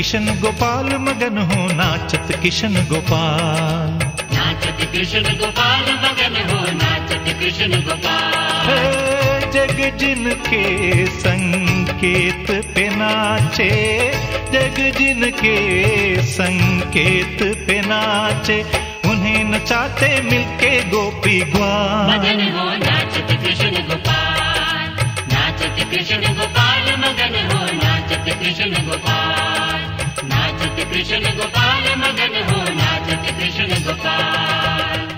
किशन गोपाल मगन हो नाचत किशन गोपाल। नाचत कृष्ण गोपाल मगन हो नाचत कृष्ण गोपाल। जग जिनके संकेत पे नाचे जग जिनके संकेत पे नाचे उन्हें नचाते मिलके गोपी ग्वाल। मगन हो नाचत कृष्ण गोपाल। नाचत कृष्ण गोपाल मगन हो नाचत कृष्ण गोपाल। कृष्ण गोपाल मगन हो नाचत कृष्ण गोपाल।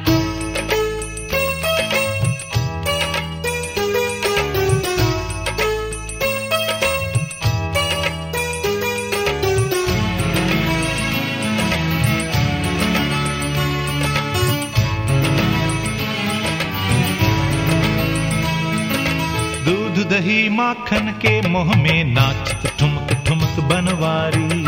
दही माखन के मोह में नाचत ठुमक ठुमक बनवारी।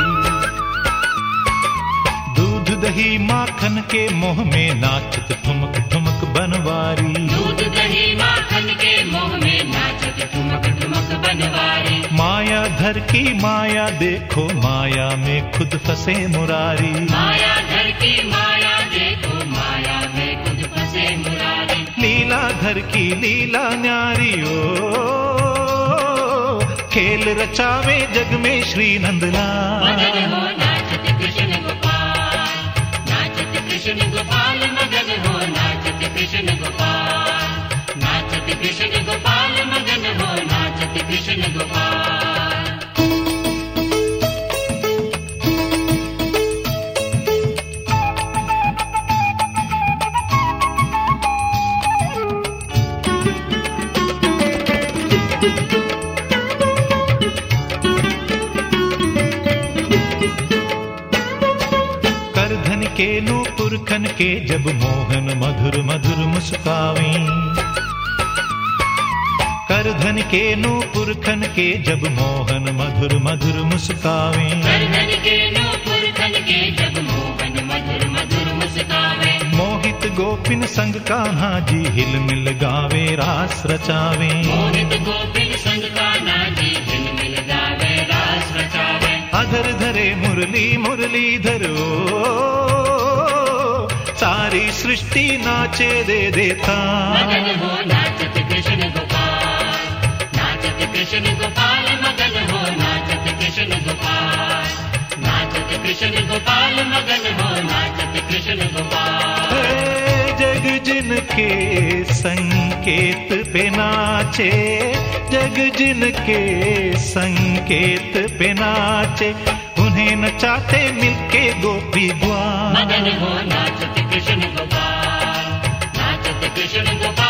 दूध दही माखन के मोह में नाचत ठुमक ठुमक बनवारी। दूध दही माखन के मोह में नाचत ठुमक ठुमक बनवारी। माया धर की माया देखो माया में खुद फंसे मुरारी। माया घर की माया देखो माया में खुद फंसे मुरारी। लीला धर की लीला न्यारी ओ खेल रचावे जग में श्री नंदलाल। हो कृष्ण गोपाल कृष्ण गोपाल मगन हो नाचत कृष्ण गोपाल नाचत कृष्ण गोपाल मगन हो नाचत कृष्ण गोपाल के पुरखन के जब मोहन मधुर मधुर मुस्कावे। करधन के नो पुरखन के जब मोहन मधुर मधुर मुस्कावे। के नो पुरखन के जब मोहन मधुर मधुर मुस्कावे। मोहित गोपिन संग कान्हा जी हिल मिल गावे रास रचावे। मोहित गोपिन संग कान्हा जी हिल मिल गावे रास रचावे। अधर धरे मुरली मुरली धरो सारी सृष्टि नाचे दे देता। मगन हो नाचत कृष्ण गोपाल। नाचत कृष्ण गोपाल मगन हो नाचत कृष्ण गोपाल। नाचत कृष्ण गोपाल मगन हो नाचत कृष्ण गोपाल। जग जिनके संकेत पे नाचे जग जिनके संकेत पे नाचे उन्हें नचाते मिलके गोपी ग्वाल मगन हो नाचत कृष्ण गोपाल नाचत कृष्ण गोपाल